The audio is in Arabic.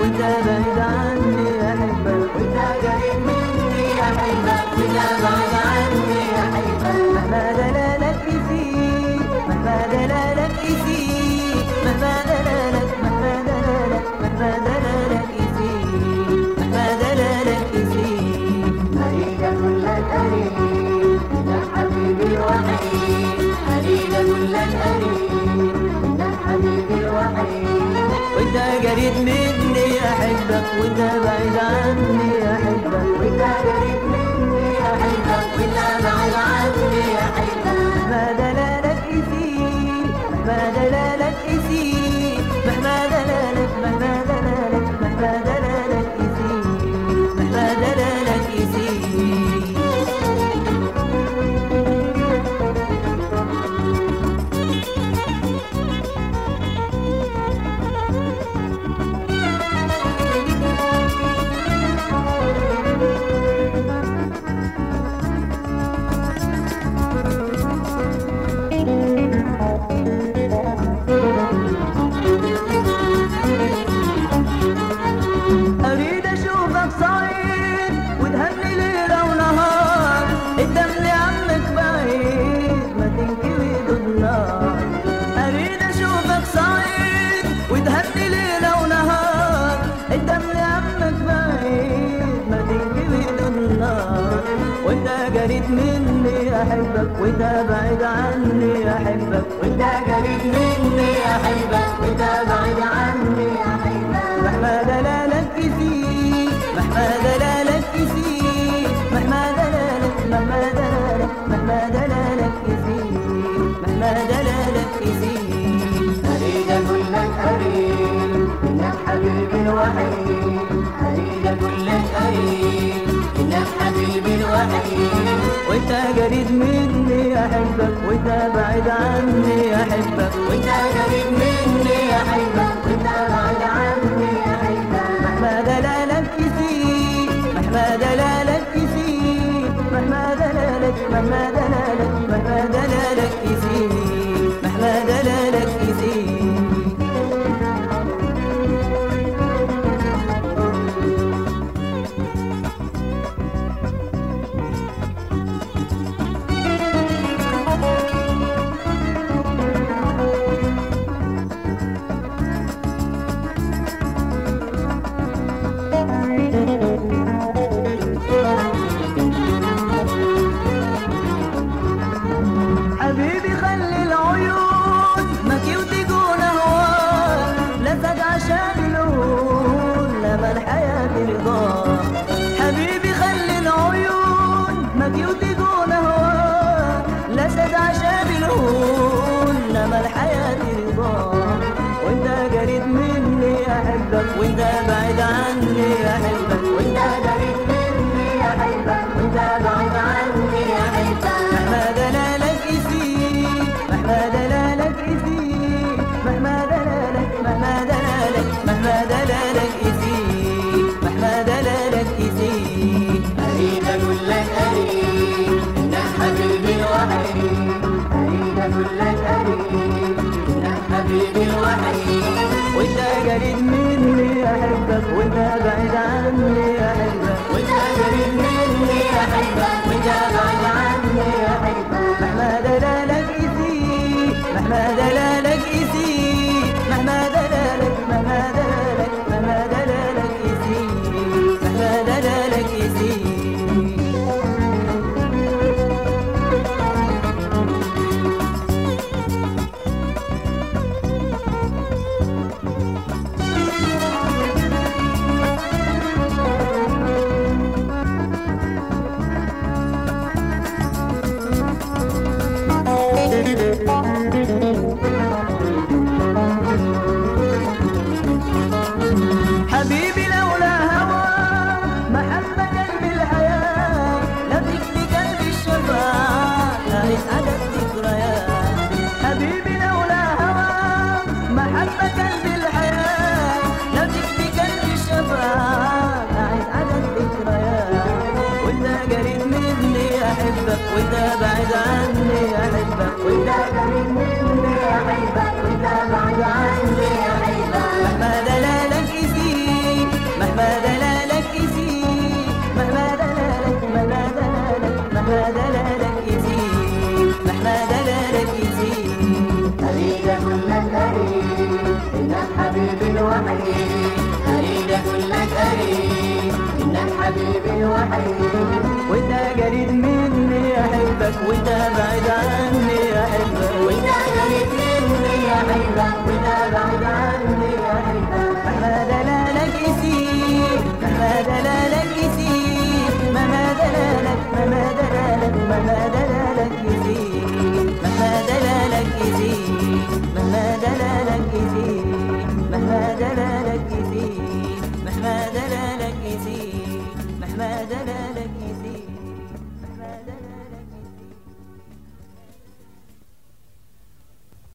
وانت بعيد عني يا حبيبي وانت قريب مني يا حبيبي وانت بعيد عني يا حبيبي مهما دلالك نسيت مهما دلالك نسيت مهما دلالك مهما دلالك مهما دلالك نسيت مهما دلالك نسيت أريد كل الأريد من حبيبي الوحيد أريد كل الأريد من حبيبي الوحيد وانت قريب مني with the right. أحبك وانت بعيد عني أحبك وانت قريب مني أحبك وانت بعيد عني. وانت قريب مني أحبك وانت بعيد عني أحبك. وانت قريب مني أحبك وانت بعيد عني أحبك. مهما دلالك كثير مهما دلالك كثير مهما دلالك مهما دلالك The window. بعيد عني أحبك وانت قريب مني وانت بعيد عني مهما دلالك يزيد مهما دلالك يزيد مهما دلالك مهما دلالك مهما دلالك يزيد مهما دلالك يزيد اريد أقول لك أريد انك حبيبي الوحيد أريد انك حبيبي الوحيد وانت قريب مني احبك وانت بعيد عني.